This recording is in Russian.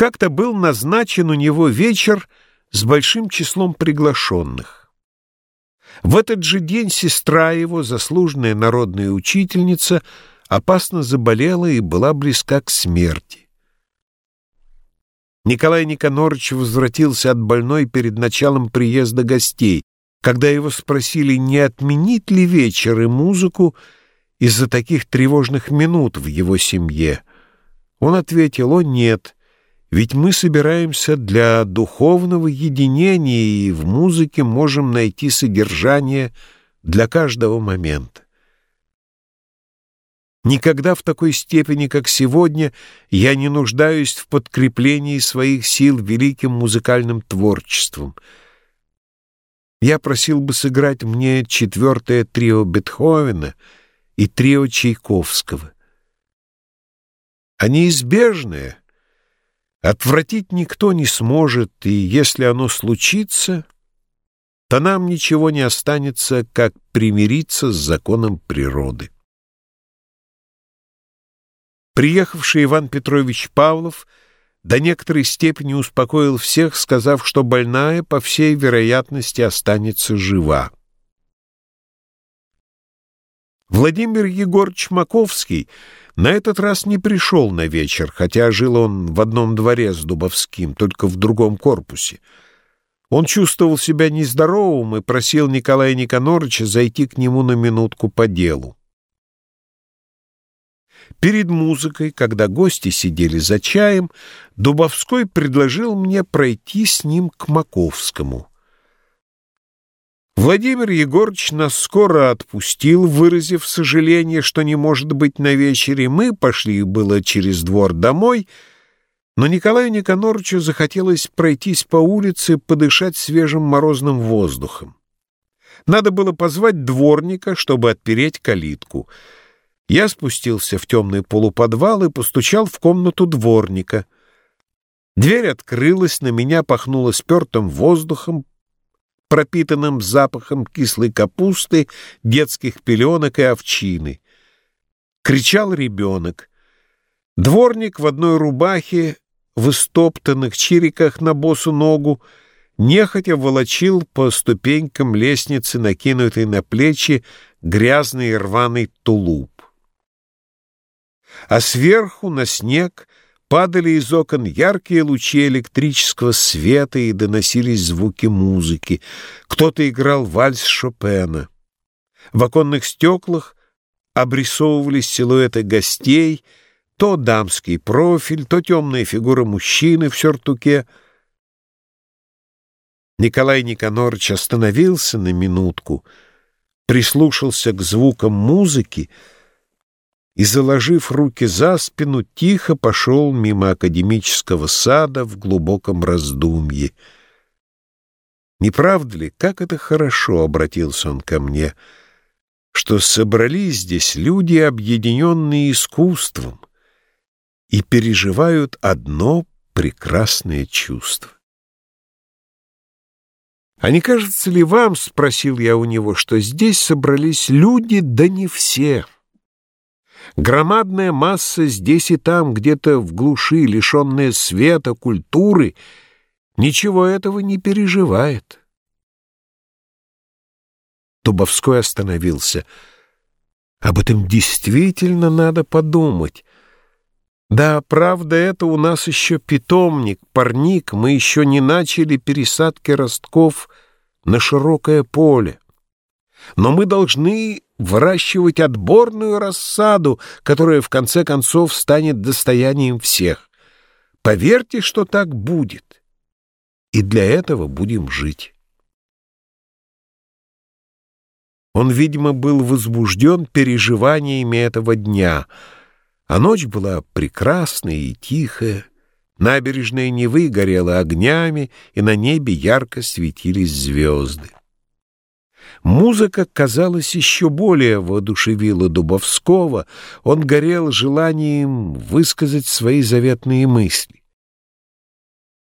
Как-то был назначен у него вечер с большим числом приглашенных. В этот же день сестра его, заслуженная народная учительница, опасно заболела и была близка к смерти. Николай Никонорович возвратился от больной перед началом приезда гостей, когда его спросили, не отменить ли вечер и музыку из-за таких тревожных минут в его семье. Он ответил, о нет, ведь мы собираемся для духовного единения и в музыке можем найти содержание для каждого момента. Никогда в такой степени, как сегодня, я не нуждаюсь в подкреплении своих сил великим музыкальным творчеством. Я просил бы сыграть мне четвертое трио Бетховена и трио Чайковского. Они избежные, отвратить никто не сможет, и если оно случится, то нам ничего не останется, как примириться с законом природы. Приехавший Иван Петрович Павлов до некоторой степени успокоил всех, сказав, что больная, по всей вероятности, останется жива. Владимир Егорович Маковский на этот раз не пришел на вечер, хотя жил он в одном дворе с Дубовским, только в другом корпусе. Он чувствовал себя нездоровым и просил Николая Никоноровича зайти к нему на минутку по делу. Перед музыкой, когда гости сидели за чаем, Дубовской предложил мне пройти с ним к Маковскому. Владимир Егорович нас скоро отпустил, выразив сожаление, что не может быть на вечере. Мы пошли было через двор домой, но Николаю Никоноровичу захотелось пройтись по улице, подышать свежим морозным воздухом. Надо было позвать дворника, чтобы отпереть калитку — я спустился в темный полуподвал и постучал в комнату дворника. Дверь открылась, на меня пахнуло спертым воздухом, пропитанным запахом кислой капусты, детских пеленок и овчины. Кричал ребенок. Дворник в одной рубахе, в истоптанных чириках на босу ногу, нехотя волочил по ступенькам лестницы, накинутой на плечи, грязный рваный тулуп а сверху на снег падали из окон яркие лучи электрического света и доносились звуки музыки. Кто-то играл вальс Шопена. В оконных стеклах обрисовывались силуэты гостей, то дамский профиль, то темная фигура мужчины в сюртуке. Николай Никонорович остановился на минутку, прислушался к звукам музыки, и, заложив руки за спину, тихо пошел мимо академического сада в глубоком раздумье. «Не правда ли, как это хорошо?» — обратился он ко мне — что собрались здесь люди, объединенные искусством, и переживают одно прекрасное чувство. «А не кажется ли вам, — спросил я у него, — что здесь собрались люди, да не все?» Громадная масса здесь и там, где-то в глуши, лишенная света, культуры, ничего этого не переживает. Тубовской остановился. Об этом действительно надо подумать. Да, правда, это у нас еще питомник, парник, мы еще не начали пересадки ростков на широкое поле. Но мы должны выращивать отборную рассаду, которая в конце концов станет достоянием всех. Поверьте, что так будет. И для этого будем жить. Он, видимо, был возбужден переживаниями этого дня, а ночь была прекрасная и тихая. Набережная Невы горела огнями, и на небе ярко светились звезды. Музыка, казалось, еще более воодушевила Дубовского, он горел желанием высказать свои заветные мысли.